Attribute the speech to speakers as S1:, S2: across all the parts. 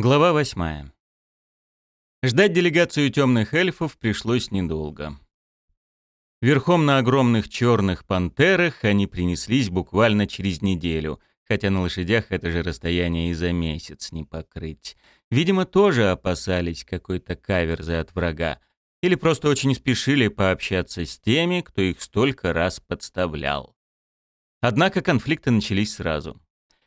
S1: Глава восьмая. Ждать делегацию темных эльфов пришлось недолго. Верхом на огромных черных пантерах они принеслись буквально через неделю, хотя на лошадях это же расстояние и за месяц не покрыть. Видимо, тоже опасались какой-то каверзы от врага, или просто очень спешили пообщаться с теми, кто их столько раз подставлял. Однако конфликты начались сразу.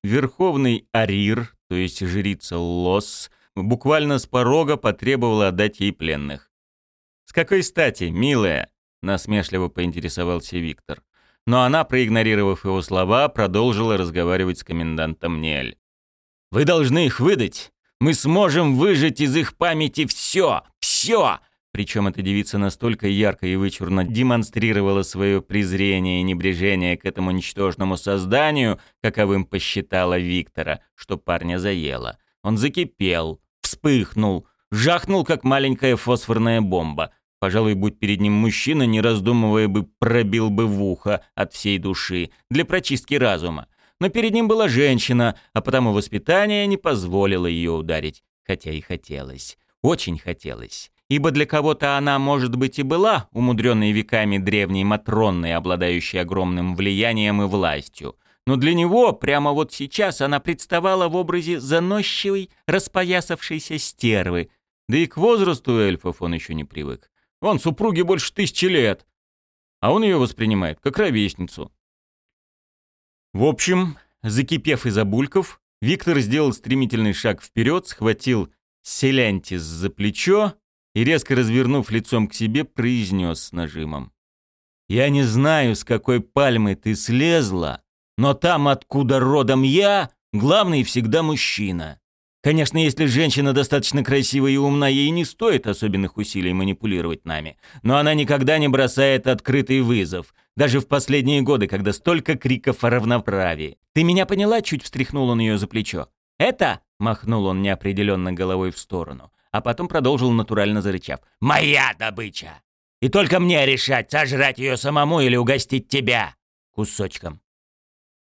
S1: Верховный Арир, то есть жрица Лос, буквально с порога потребовала отдать ей пленных. «С какой стати, милая?» — насмешливо поинтересовался Виктор. Но она, проигнорировав его слова, продолжила разговаривать с комендантом Нель. «Вы должны их выдать! Мы сможем выжить из их памяти все! Все! Причем эта девица настолько ярко и вычурно демонстрировала свое презрение и небрежение к этому ничтожному созданию, каковым посчитала Виктора, что парня заело. Он закипел, вспыхнул, жахнул, как маленькая фосфорная бомба. Пожалуй, будь перед ним мужчина, не раздумывая бы, пробил бы в ухо от всей души, для прочистки разума. Но перед ним была женщина, а потому воспитание не позволило ее ударить. Хотя и хотелось. Очень хотелось ибо для кого-то она, может быть, и была умудренной веками древней Матронной, обладающей огромным влиянием и властью. Но для него прямо вот сейчас она представала в образе заносчивой, распоясавшейся стервы. Да и к возрасту эльфов он еще не привык. Вон, супруге больше тысячи лет. А он ее воспринимает как ровесницу. В общем, закипев из-за бульков, Виктор сделал стремительный шаг вперед, схватил Селянтис за плечо и, резко развернув лицом к себе, произнес с нажимом. «Я не знаю, с какой пальмы ты слезла, но там, откуда родом я, главный всегда мужчина. Конечно, если женщина достаточно красивая и умна, ей не стоит особенных усилий манипулировать нами. Но она никогда не бросает открытый вызов. Даже в последние годы, когда столько криков о равноправии. «Ты меня поняла?» — чуть встряхнул он ее за плечо. «Это?» — махнул он неопределенно головой в сторону а потом продолжил натурально зарычав. «Моя добыча! И только мне решать, сожрать ее самому или угостить тебя кусочком!»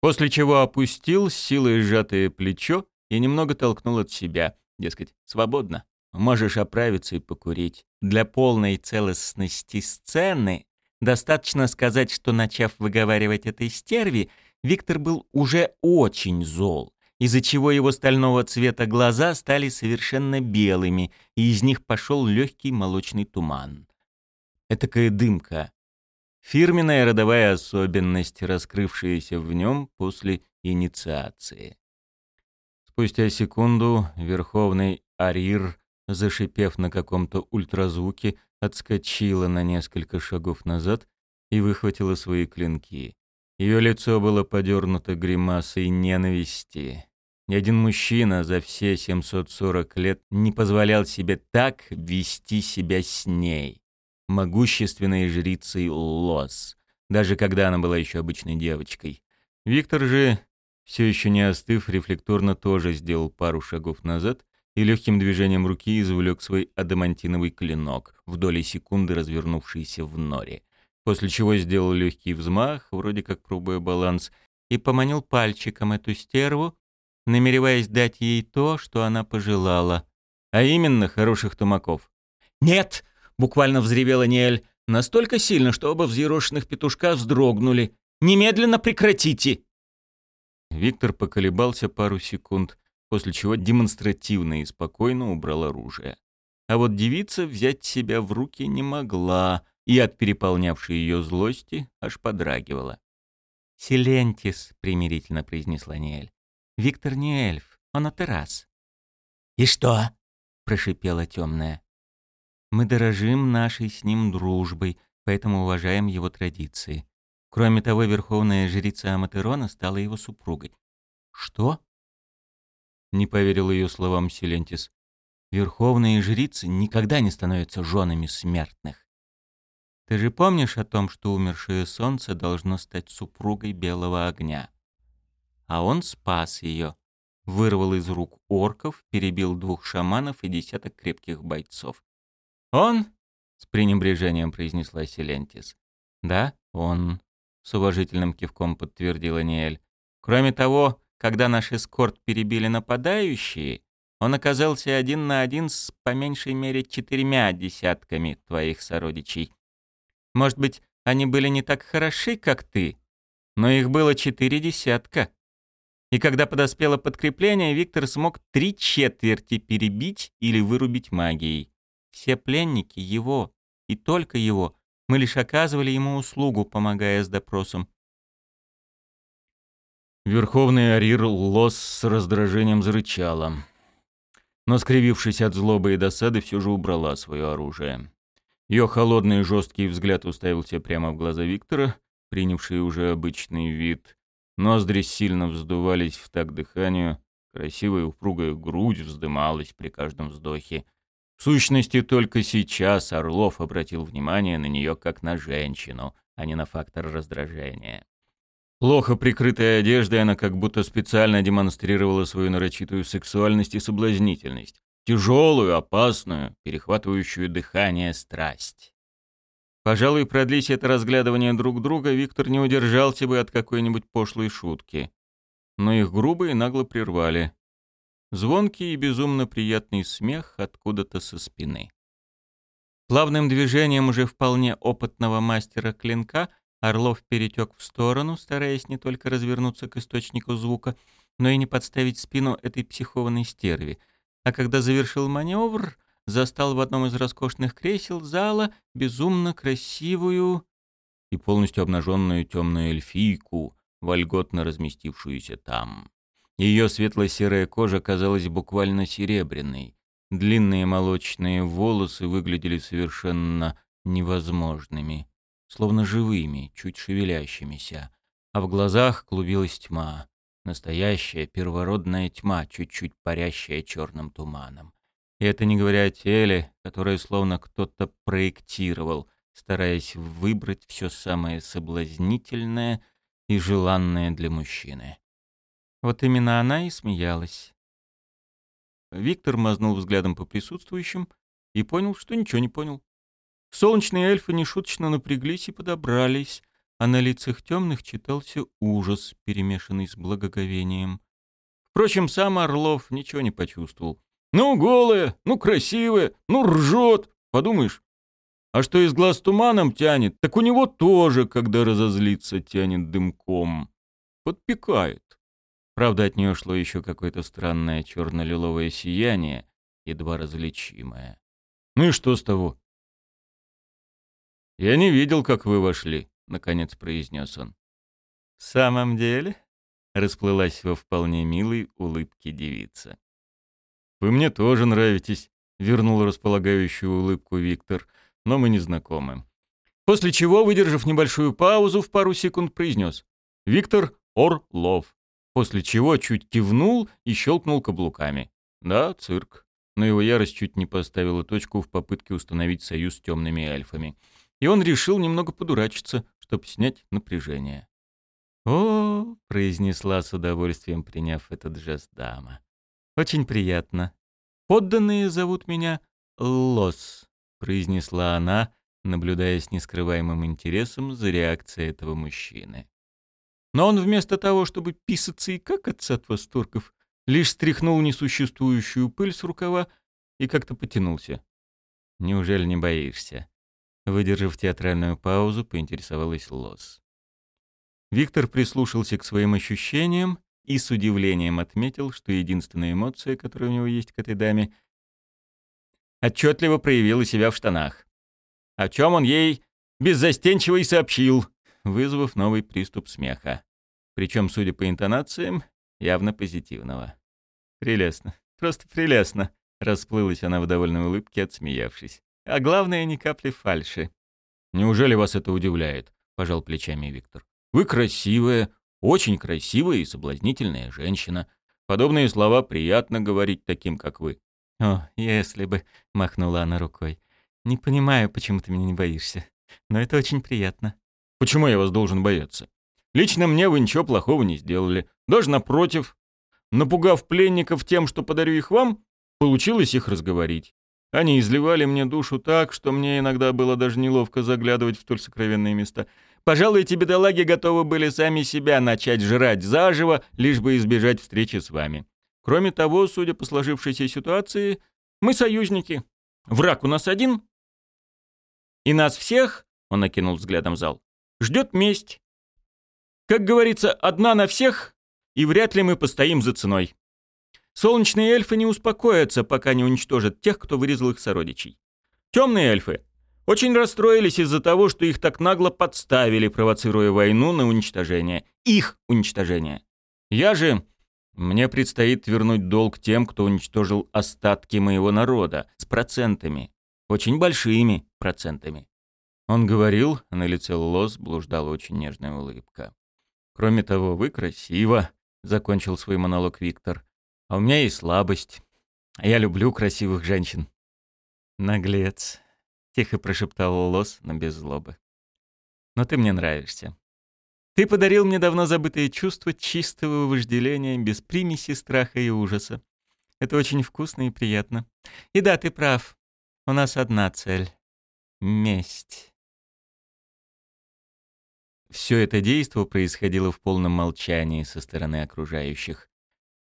S1: После чего опустил силой сжатое плечо и немного толкнул от себя. Дескать, свободно. Можешь оправиться и покурить. Для полной целостности сцены достаточно сказать, что, начав выговаривать этой стерви, Виктор был уже очень зол из-за чего его стального цвета глаза стали совершенно белыми, и из них пошел легкий молочный туман. Этакая дымка. Фирменная родовая особенность, раскрывшаяся в нем после инициации. Спустя секунду Верховный Арир, зашипев на каком-то ультразвуке, отскочила на несколько шагов назад и выхватила свои клинки. Ее лицо было подернуто гримасой ненависти. Ни один мужчина за все 740 лет не позволял себе так вести себя с ней, могущественной жрицей Лос, даже когда она была еще обычной девочкой. Виктор же, все еще не остыв, рефлекторно тоже сделал пару шагов назад и легким движением руки извлек свой адамантиновый клинок, в доли секунды развернувшийся в норе, после чего сделал легкий взмах, вроде как пробуя баланс, и поманил пальчиком эту стерву, намереваясь дать ей то, что она пожелала, а именно хороших тумаков. «Нет!» — буквально взревела Ниэль, настолько сильно, что оба взъерошенных петушка вздрогнули. «Немедленно прекратите!» Виктор поколебался пару секунд, после чего демонстративно и спокойно убрал оружие. А вот девица взять себя в руки не могла и от переполнявшей ее злости аж подрагивала. «Силентис», — примирительно произнесла Ниэль. Виктор не эльф, он атерас». «И что?» — прошипела темная. «Мы дорожим нашей с ним дружбой, поэтому уважаем его традиции. Кроме того, верховная жрица Аматерона стала его супругой». «Что?» — не поверил ее словам Силентис. «Верховные жрицы никогда не становятся женами смертных. Ты же помнишь о том, что умершее солнце должно стать супругой белого огня?» А он спас ее. Вырвал из рук орков, перебил двух шаманов и десяток крепких бойцов. «Он?» — с пренебрежением произнесла Селентис. «Да, он», — с уважительным кивком подтвердила Ниэль. «Кроме того, когда наш эскорт перебили нападающие, он оказался один на один с по меньшей мере четырьмя десятками твоих сородичей. Может быть, они были не так хороши, как ты, но их было четыре десятка. И когда подоспело подкрепление, Виктор смог три четверти перебить или вырубить магией. Все пленники его, и только его, мы лишь оказывали ему услугу, помогая с допросом.
S2: Верховный Арир Лос с раздражением зарычала. Но, скривившись от злобы и досады, все же убрала свое оружие. Ее холодный и жесткий взгляд уставился прямо в глаза Виктора, принявший уже обычный вид. Ноздри сильно вздувались в так дыханию, красивая упругая грудь вздымалась при каждом вздохе. В сущности, только сейчас Орлов обратил внимание на нее как на женщину, а не на фактор раздражения. Плохо прикрытая одеждой, она как будто специально демонстрировала свою нарочитую сексуальность и соблазнительность. Тяжелую, опасную, перехватывающую дыхание страсть. Пожалуй, продлись это разглядывание друг друга, Виктор не удержался бы от какой-нибудь пошлой шутки. Но их грубо и нагло прервали. Звонкий и безумно приятный смех откуда-то со спины. Плавным движением уже вполне опытного мастера клинка Орлов перетек в сторону, стараясь не только развернуться к источнику звука, но и не подставить спину этой психованной стерви. А когда завершил маневр, застал в одном из роскошных кресел зала безумно красивую и полностью обнаженную темную эльфийку, вольготно разместившуюся там. Ее светло-серая кожа казалась буквально серебряной. Длинные молочные волосы выглядели совершенно невозможными словно живыми, чуть шевелящимися, а в глазах клубилась тьма. Настоящая первородная тьма, чуть-чуть парящая черным туманом. И это не говоря о теле, которое словно кто-то проектировал, стараясь выбрать все самое соблазнительное и желанное для мужчины. Вот именно она и смеялась. Виктор мазнул взглядом по присутствующим и понял, что ничего не понял. Солнечные эльфы нешуточно напряглись и подобрались, а на лицах темных читался ужас, перемешанный с благоговением. Впрочем, сам Орлов ничего не почувствовал. «Ну, голая, ну, красивая, ну, ржет, подумаешь. А что из глаз туманом тянет, так у него тоже, когда разозлится, тянет дымком. Подпекает. Правда, от нее шло еще какое-то странное черно-лиловое сияние, едва различимое. Ну и что с того? «Я не видел, как вы вошли», — наконец произнес он.
S1: «В самом деле?» — расплылась во вполне милой улыбке девица.
S2: «Вы мне тоже нравитесь», — вернул располагающую улыбку Виктор, «но мы не знакомы». После чего, выдержав небольшую паузу, в пару секунд произнес «Виктор Орлов», после чего чуть кивнул и щелкнул каблуками. «Да, цирк». Но его ярость чуть не поставила точку в попытке установить союз с темными эльфами и он решил немного подурачиться, чтобы снять напряжение.
S1: «О!» — произнесла с удовольствием, приняв этот жест дама. «Очень приятно. Подданные зовут меня Лос», — произнесла она, наблюдая с нескрываемым интересом за реакцией этого мужчины. Но он вместо того, чтобы писаться и какаться от восторгов, лишь стряхнул несуществующую пыль с рукава и как-то потянулся. «Неужели не боишься?» Выдержав театральную паузу, поинтересовалась Лос. Виктор прислушался к своим ощущениям и с удивлением отметил, что единственная эмоция, которая у него есть к этой даме, отчетливо проявила себя в штанах. О чем он ей беззастенчиво и сообщил, вызвав новый приступ смеха. Причем, судя по интонациям, явно позитивного. «Прелестно, просто прелестно», — расплылась она в довольной улыбке, отсмеявшись. А главное, ни капли фальши.
S2: «Неужели вас это удивляет?» — пожал плечами Виктор. «Вы красивая, очень красивая и соблазнительная женщина. Подобные слова приятно говорить таким, как вы».
S1: «О, если бы...» — махнула она рукой. «Не понимаю, почему ты меня не боишься. Но это очень приятно».
S2: «Почему я вас должен бояться? Лично мне вы ничего плохого не сделали. Даже напротив. Напугав пленников тем, что подарю их вам, получилось их разговорить. Они изливали мне душу так, что мне иногда было даже неловко заглядывать в столь сокровенные места. Пожалуй, эти бедолаги готовы были сами себя начать жрать заживо, лишь бы избежать встречи с вами.
S1: Кроме того, судя по сложившейся ситуации, мы союзники. Враг у нас один. И нас всех, он окинул взглядом зал, ждет месть. Как говорится, одна на всех, и вряд ли мы постоим за ценой. Солнечные эльфы не успокоятся, пока не уничтожат тех, кто вырезал их сородичей. Темные эльфы очень расстроились из-за того, что их так нагло подставили, провоцируя войну на уничтожение. Их уничтожение. Я же... Мне предстоит вернуть долг тем, кто уничтожил остатки моего народа, с процентами. Очень большими процентами. Он говорил, на лице Лос блуждала очень нежная улыбка. «Кроме того, вы красиво», — закончил свой монолог Виктор. «А у меня есть слабость. Я люблю красивых женщин». «Наглец», — тихо прошептал Лос, но без злобы. «Но ты мне нравишься. Ты подарил мне давно забытое чувство чистого вожделения, без примеси страха и ужаса. Это очень вкусно и приятно. И да, ты прав. У нас одна цель — месть». Все это действо происходило в полном молчании со стороны окружающих.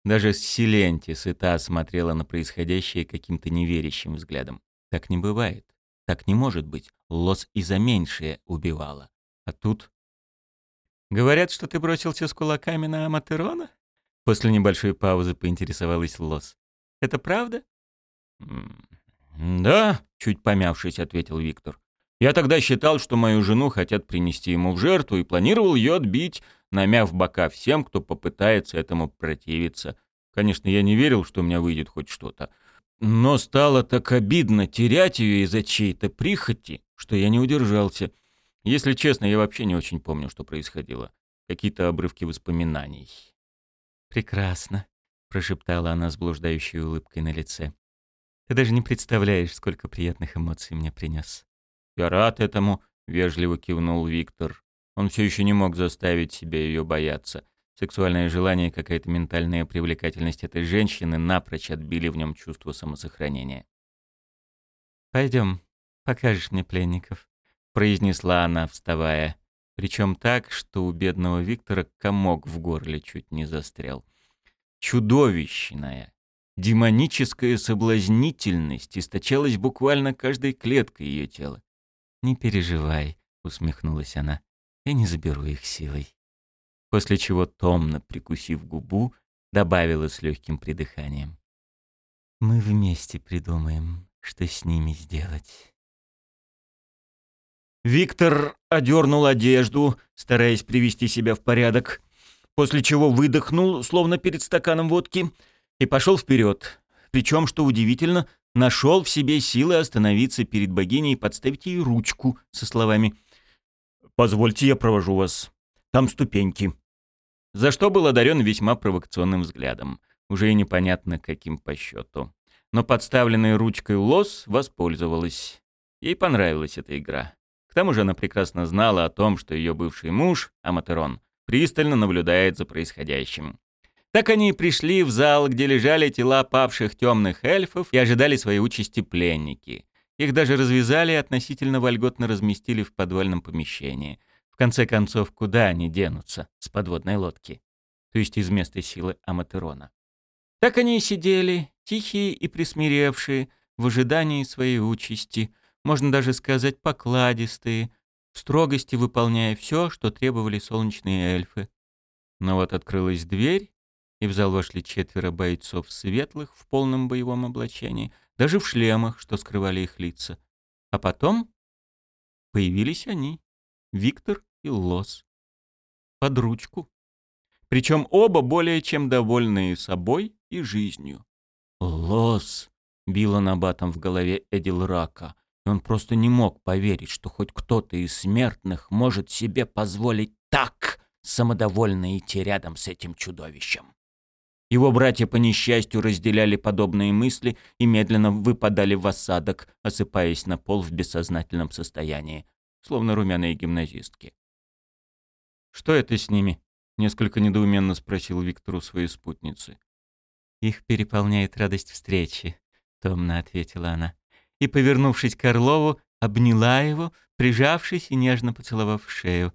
S1: Даже Силентис и смотрела на происходящее каким-то неверящим взглядом. Так не бывает. Так не может быть. Лос и за меньшее убивала. А тут... «Говорят, что ты бросился с кулаками на Аматерона?» После небольшой паузы поинтересовалась Лос. «Это правда?»
S2: «Да», — чуть помявшись, ответил Виктор. Я тогда считал, что мою жену хотят принести ему в жертву и планировал ее отбить, намяв бока всем, кто попытается этому противиться. Конечно, я не верил, что у меня выйдет хоть что-то. Но стало так обидно терять ее из-за чьей-то прихоти, что я не удержался. Если честно, я вообще не очень помню, что происходило. Какие-то обрывки воспоминаний.
S1: «Прекрасно», — прошептала она с блуждающей улыбкой на лице. «Ты даже не представляешь, сколько приятных эмоций мне принес.
S2: «Я рад этому», — вежливо кивнул Виктор. Он все еще не мог заставить себя ее бояться. Сексуальное желание и какая-то ментальная привлекательность этой женщины напрочь отбили в нем чувство самосохранения.
S1: «Пойдем, покажешь мне пленников», — произнесла она, вставая. Причем так, что у бедного Виктора комок в горле чуть не застрял. Чудовищная, демоническая соблазнительность источалась буквально каждой клеткой ее тела. «Не переживай», — усмехнулась она. «Я не заберу их силой». После чего, томно прикусив губу, добавила с легким придыханием. «Мы вместе придумаем, что с ними сделать». Виктор одернул одежду, стараясь привести себя в порядок, после чего выдохнул, словно перед стаканом водки, и пошел вперед. Причем, что удивительно, нашел в себе силы остановиться перед богиней и подставить ей ручку со словами «Позвольте, я провожу вас. Там ступеньки». За что был одарен весьма провокационным взглядом, уже и непонятно каким по счету. Но подставленной ручкой лос воспользовалась. Ей понравилась эта игра. К тому же она прекрасно знала о том, что ее бывший муж, Аматерон, пристально наблюдает за происходящим. Так они и пришли в зал, где лежали тела павших темных эльфов и ожидали своей участи пленники. Их даже развязали и относительно вольготно разместили в подвальном помещении. В конце концов, куда они денутся с подводной лодки? То есть из места силы Аматерона. Так они и сидели, тихие и присмиревшие, в ожидании своей участи, можно даже сказать покладистые, в строгости выполняя все, что требовали солнечные эльфы. Но вот открылась дверь, и в зал вошли четверо бойцов светлых в полном боевом облачении, даже в шлемах, что скрывали их лица. А потом появились они, Виктор и Лос, под ручку. Причем оба более чем довольные собой и жизнью. «Лос!» — било набатом в голове Эдил Рака. И он просто не мог поверить, что хоть кто-то из смертных может себе позволить так самодовольно идти рядом с этим чудовищем. Его братья по несчастью разделяли подобные мысли и медленно выпадали в осадок, осыпаясь на пол в бессознательном состоянии, словно румяные гимназистки. «Что это с ними?» — несколько недоуменно спросил Виктор у своей спутницы. «Их переполняет радость встречи», — томно ответила она. И, повернувшись к Орлову, обняла его, прижавшись и нежно поцеловав шею.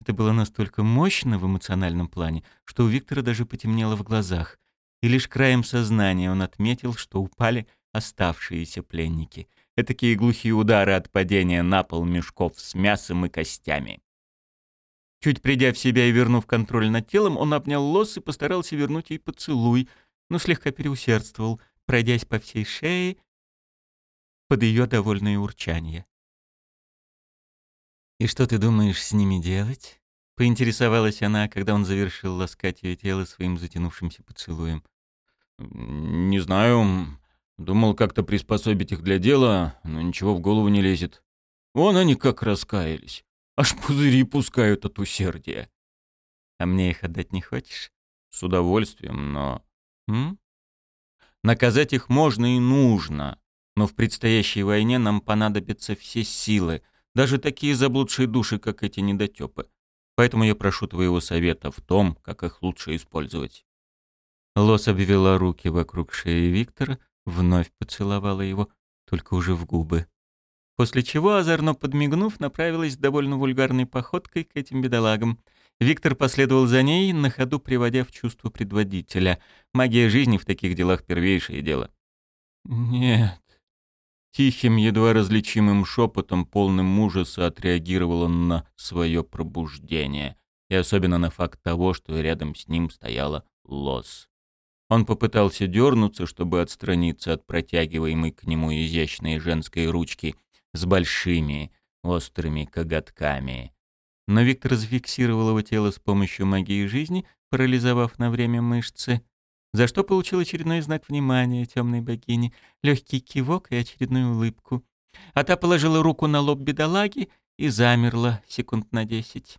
S1: Это было настолько мощно в эмоциональном плане, что у Виктора даже потемнело в глазах. и лишь краем сознания он отметил, что упали оставшиеся пленники. Этакие глухие удары от падения на пол мешков с мясом и костями. Чуть придя в себя и вернув контроль над телом, он обнял лос и постарался вернуть ей поцелуй, но слегка переусердствовал, пройдясь по всей шее под ее довольное урчание. «И что ты думаешь с ними делать?» — поинтересовалась она, когда он завершил ласкать ее тело своим затянувшимся поцелуем.
S2: «Не знаю. Думал как-то приспособить их для дела, но ничего в голову не лезет. Вон они как раскаялись. Аж пузыри пускают от усердия.
S1: А мне их отдать не хочешь?
S2: С удовольствием, но...
S1: М?
S2: Наказать их можно и нужно. Но в предстоящей войне нам понадобятся все силы, даже такие заблудшие души, как эти недотёпы. Поэтому я прошу твоего совета в том, как их лучше использовать.
S1: Лос обвела руки вокруг шеи Виктора, вновь поцеловала его, только уже в губы. После чего, озорно подмигнув, направилась довольно вульгарной походкой к этим бедолагам. Виктор последовал за ней, на ходу приводя в чувство предводителя. Магия жизни в таких делах первейшее дело.
S2: «Нет». Тихим, едва различимым шепотом, полным ужаса, отреагировал он на свое пробуждение. И особенно на факт того, что рядом с ним стояла Лос. Он попытался дернуться, чтобы отстраниться от протягиваемой к нему изящной женской ручки — с большими острыми коготками. Но Виктор зафиксировал его тело с помощью магии жизни, парализовав на время мышцы, за что получил очередной знак внимания темной богини, легкий кивок и очередную улыбку. А та положила руку на лоб бедолаги и замерла секунд на десять.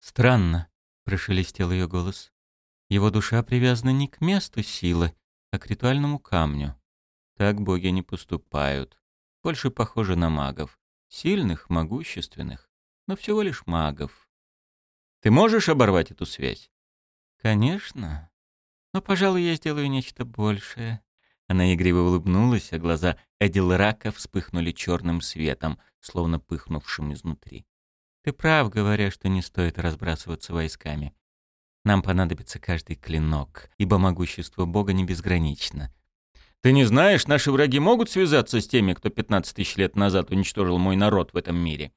S2: «Странно», — прошелестел ее голос. «Его душа привязана не к месту силы, а к ритуальному камню. Так боги не поступают. Больше похожи на магов. Сильных, могущественных, но всего лишь магов. Ты можешь оборвать эту связь? Конечно. Но, пожалуй, я сделаю нечто большее. Она игриво улыбнулась, а глаза Эдилрака вспыхнули черным светом, словно пыхнувшим изнутри. Ты прав, говоря, что не стоит разбрасываться войсками. Нам понадобится каждый клинок, ибо могущество Бога не безгранично. Ты не знаешь, наши враги могут связаться с теми, кто 15 тысяч лет назад уничтожил мой народ в этом мире?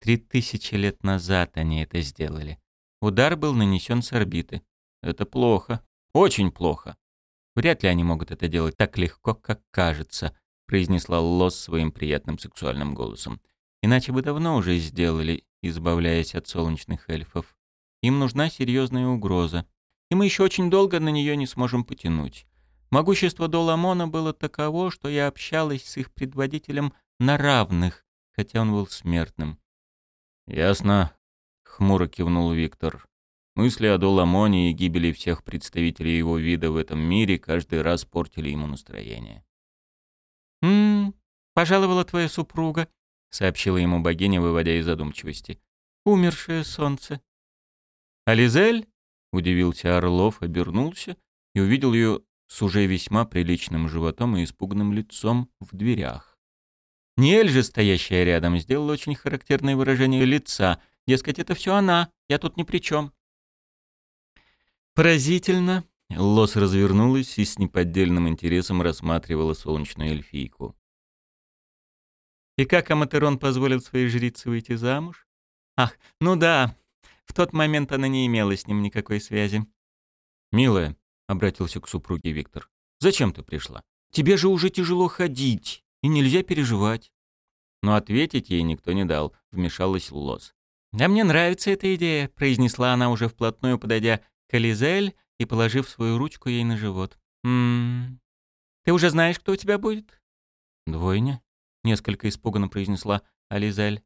S1: Три тысячи лет назад они это сделали. Удар был нанесен с орбиты.
S2: Это плохо. Очень плохо.
S1: Вряд ли они могут это делать так легко, как кажется, произнесла Лос своим приятным сексуальным голосом. Иначе бы давно уже сделали, избавляясь от солнечных эльфов. Им нужна серьезная угроза. И мы еще очень долго на нее не сможем потянуть. Могущество Доламона было таково, что я общалась с их предводителем на равных, хотя он был смертным.
S2: «Ясно», — хмуро кивнул Виктор. Мысли о Доламоне и гибели всех представителей его вида в этом мире каждый раз портили ему настроение.
S1: «М-м, пожаловала твоя супруга», — сообщила ему богиня, выводя из задумчивости. «Умершее солнце».
S2: «Ализель?» — удивился Орлов, обернулся и увидел ее с уже весьма приличным животом и испуганным лицом в дверях.
S1: Ниэль же, стоящая рядом, сделала очень характерное выражение лица. Дескать, это все она, я тут ни при чем. Поразительно. Лос развернулась и с неподдельным интересом рассматривала солнечную эльфийку. И как Аматерон позволил своей жрице выйти замуж? Ах, ну да, в тот момент она не имела с ним никакой связи.
S2: «Милая, обратился к супруге Виктор. «Зачем ты пришла? Тебе же уже тяжело ходить, и нельзя переживать».
S1: Но ответить ей никто не дал, вмешалась Лос. «Да мне нравится эта идея», — произнесла она уже вплотную, подойдя к Элизель и положив свою ручку ей на живот. «М-м, ты уже знаешь, кто у тебя будет?»
S2: «Двойня?» — несколько испуганно произнесла Ализель.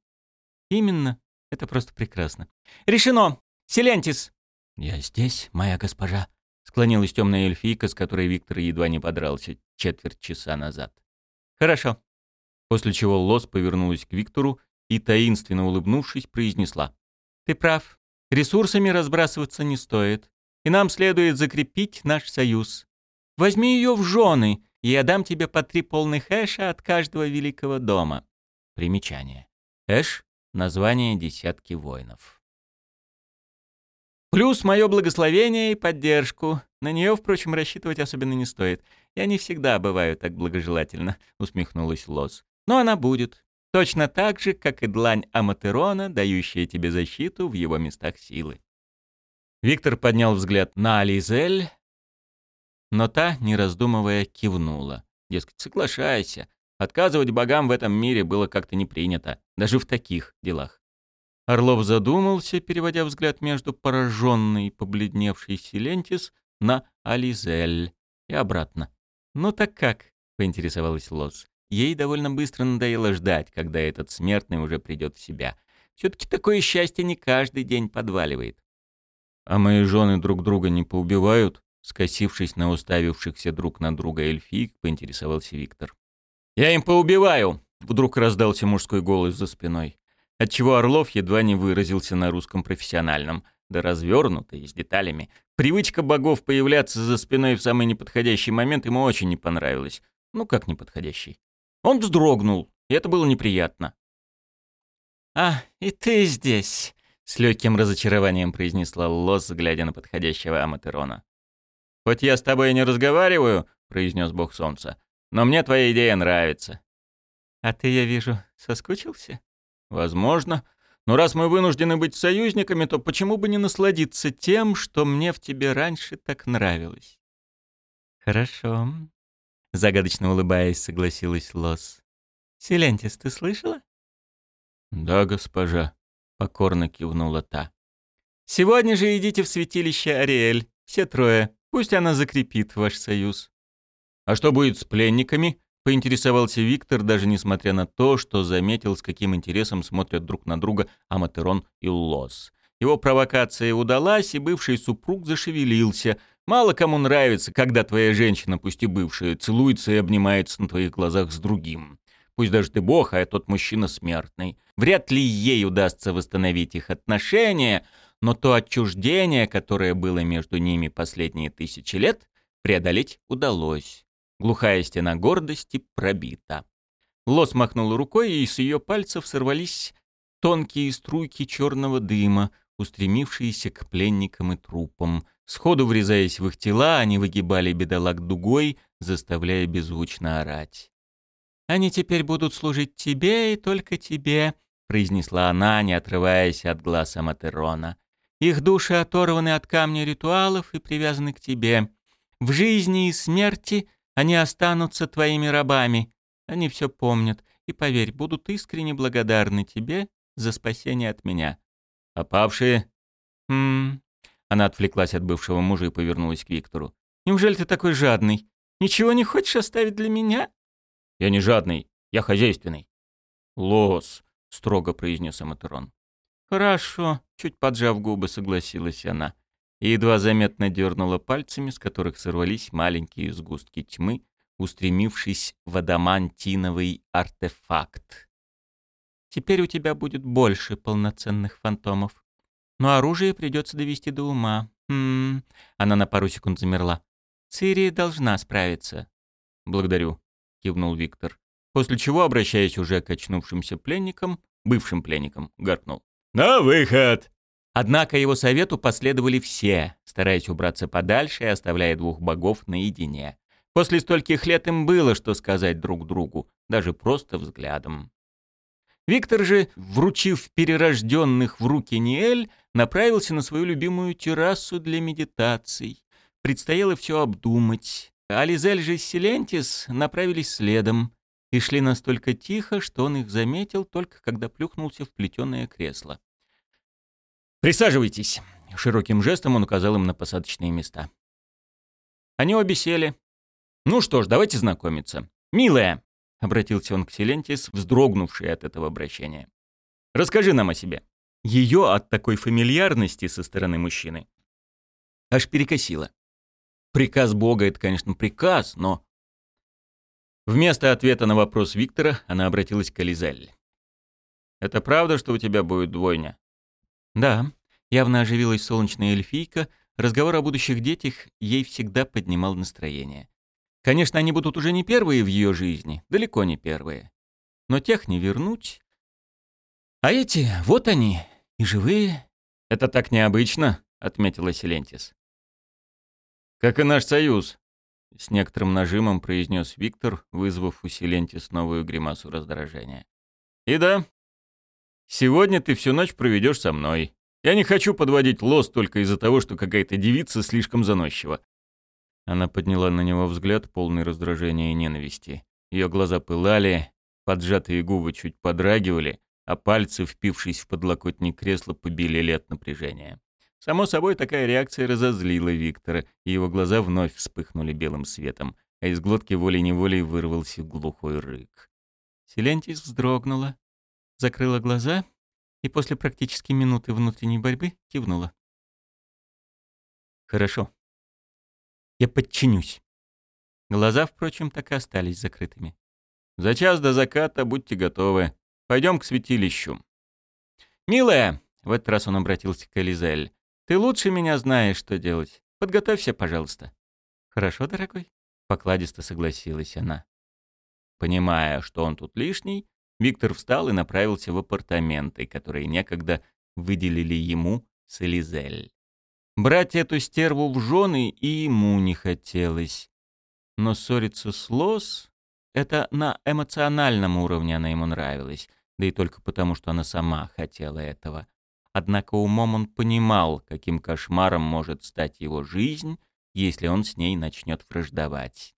S1: «Именно. Это просто прекрасно. Решено! Селентис!»
S2: «Я здесь, моя госпожа»,
S1: Склонилась темная эльфийка, с которой Виктор едва не подрался четверть часа назад. «Хорошо». После чего Лос повернулась к Виктору и, таинственно улыбнувшись, произнесла. «Ты прав. Ресурсами разбрасываться не стоит. И нам следует закрепить наш союз. Возьми ее в жены, и я дам тебе по три полных эша от каждого великого дома». Примечание. Эш — название десятки воинов. Плюс мое благословение и поддержку. На нее, впрочем, рассчитывать особенно не стоит. Я не всегда бываю так благожелательно», — усмехнулась Лос. «Но она будет. Точно так же, как и длань Аматерона, дающая тебе защиту в его местах силы». Виктор поднял взгляд на Ализель, но та, не раздумывая, кивнула. Дескать, соглашайся. Отказывать богам в этом мире было как-то не принято, даже в таких делах. Орлов задумался, переводя взгляд между пораженной, побледневшей Силентис на Ализель и обратно. «Ну так как?» — поинтересовалась Лос. Ей довольно быстро надоело ждать, когда этот смертный уже придет в себя. Все-таки такое счастье не каждый день подваливает.
S2: «А мои жены друг друга не поубивают?» Скосившись на уставившихся друг на друга эльфиек, поинтересовался Виктор.
S1: «Я им поубиваю!» — вдруг раздался мужской голос за спиной отчего Орлов едва не выразился на русском профессиональном, да развернуто и с деталями. Привычка богов появляться за спиной в самый неподходящий момент ему очень не понравилась. Ну как неподходящий? Он вздрогнул, и это было неприятно. «А, и ты здесь!» — с легким разочарованием произнесла Лос, глядя на подходящего Аматерона. «Хоть я с тобой и не разговариваю», — произнес бог солнца, — «но мне твоя идея нравится». «А ты, я вижу, соскучился?» Возможно. Но раз мы вынуждены быть союзниками, то почему бы не насладиться тем, что мне в тебе раньше так нравилось? Хорошо. Загадочно улыбаясь, согласилась Лос. Селентис, ты слышала?
S2: Да, госпожа. Покорно кивнула та.
S1: Сегодня же идите в святилище Ариэль, все трое. Пусть она закрепит ваш союз. А что будет с пленниками? Поинтересовался Виктор, даже несмотря на то, что заметил, с каким интересом смотрят друг на друга Аматерон и Лос. Его провокация удалась, и бывший супруг зашевелился. Мало кому нравится, когда твоя женщина, пусть и бывшая, целуется и обнимается на твоих глазах с другим. Пусть даже ты бог, а тот мужчина смертный. Вряд ли ей удастся восстановить их отношения, но то отчуждение, которое было между ними последние тысячи лет, преодолеть удалось. Глухая стена гордости пробита. Лос махнул рукой, и с ее пальцев сорвались тонкие струйки черного дыма, устремившиеся к пленникам и трупам. Сходу врезаясь в их тела, они выгибали бедолаг дугой, заставляя беззвучно орать. «Они теперь будут служить тебе и только тебе», — произнесла она, не отрываясь от глаз Аматерона. «Их души оторваны от камня ритуалов и привязаны к тебе. В жизни и смерти они останутся твоими рабами. Они все помнят. И, поверь, будут искренне благодарны тебе за спасение от меня. А павшие? Хм... Она отвлеклась от бывшего мужа и повернулась к Виктору. Неужели ты такой жадный? Ничего не хочешь оставить для меня? Я не жадный, я хозяйственный. Лос, строго произнес Аматерон. Хорошо, чуть поджав губы, согласилась она и едва заметно дернула пальцами, с которых сорвались маленькие сгустки тьмы, устремившись в адамантиновый артефакт. «Теперь у тебя будет больше полноценных фантомов. Но оружие придется довести до ума. М -м -м. Она на пару секунд замерла. «Цири должна справиться».
S2: «Благодарю», — кивнул Виктор. После чего, обращаясь уже к очнувшимся пленникам, бывшим пленникам, гаркнул.
S1: «На выход!» Однако его совету последовали все, стараясь убраться подальше и оставляя двух богов наедине. После стольких лет им было что сказать друг другу, даже просто взглядом. Виктор же, вручив перерожденных в руки Ниэль, направился на свою любимую террасу для медитаций. Предстояло все обдумать. Ализель же с Силентис направились следом и шли настолько тихо, что он их заметил только когда плюхнулся в плетеное кресло. «Присаживайтесь!» — широким жестом он указал им на посадочные места. Они обе сели. «Ну что ж, давайте знакомиться. Милая!» — обратился он к Селентис, вздрогнувшей от этого обращения. «Расскажи нам о себе». Ее от такой фамильярности со стороны мужчины аж перекосило. Приказ Бога — это, конечно, приказ, но... Вместо ответа на вопрос Виктора она обратилась к Ализель. «Это правда, что у тебя будет двойня?» Да, явно оживилась солнечная эльфийка, разговор о будущих детях ей всегда поднимал настроение. Конечно, они будут уже не первые в ее жизни, далеко не первые. Но тех не вернуть. А эти, вот они, и живые. Это так необычно, отметила Силентис.
S2: «Как и наш союз», — с некоторым нажимом произнес Виктор, вызвав у Силентис новую гримасу раздражения. «И да, сегодня ты всю ночь проведешь со мной. Я не хочу подводить лос только из-за того, что какая-то девица слишком заносчива». Она подняла на него взгляд, полный раздражения и ненависти. Ее глаза пылали, поджатые губы чуть подрагивали, а пальцы, впившись в подлокотник кресла, побелели от напряжения. Само собой, такая реакция разозлила Виктора, и его глаза вновь вспыхнули белым светом, а из глотки волей-неволей вырвался глухой рык.
S1: Силентис вздрогнула, закрыла глаза и после практически минуты внутренней борьбы кивнула. «Хорошо. Я подчинюсь». Глаза, впрочем, так и остались закрытыми.
S2: «За час до заката будьте готовы. Пойдем к святилищу».
S1: «Милая!» — в этот раз он обратился к Элизель. «Ты лучше меня знаешь, что делать. Подготовься, пожалуйста». «Хорошо, дорогой?» — покладисто согласилась она.
S2: Понимая, что он тут лишний, Виктор встал и направился в апартаменты, которые некогда выделили ему с Элизель. Брать эту стерву в жены и ему не хотелось. Но ссориться с Лос это на эмоциональном уровне она ему нравилась, да и только потому, что она сама хотела этого. Однако умом он понимал, каким кошмаром может стать его жизнь, если он с ней начнет враждовать.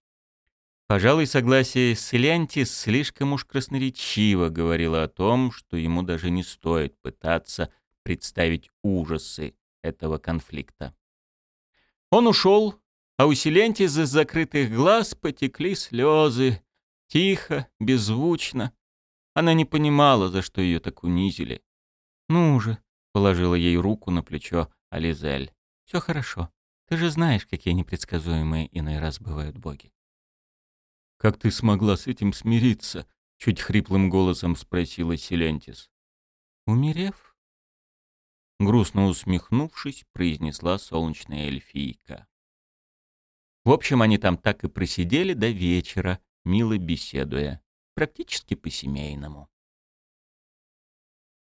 S2: Пожалуй, согласие с Элянтис слишком уж красноречиво говорило о том, что ему даже не стоит пытаться представить ужасы этого конфликта. Он ушел, а у Селентис из закрытых глаз потекли слезы, Тихо, беззвучно. Она не понимала, за что ее так унизили.
S1: «Ну же», — положила ей руку на плечо Ализель. «Все хорошо. Ты же знаешь, какие непредсказуемые иной раз бывают боги».
S2: «Как ты смогла с этим смириться?» — чуть хриплым голосом спросила Силентис.
S1: «Умерев?»
S2: Грустно усмехнувшись, произнесла солнечная эльфийка. В общем, они там так и просидели до вечера, мило беседуя, практически по-семейному.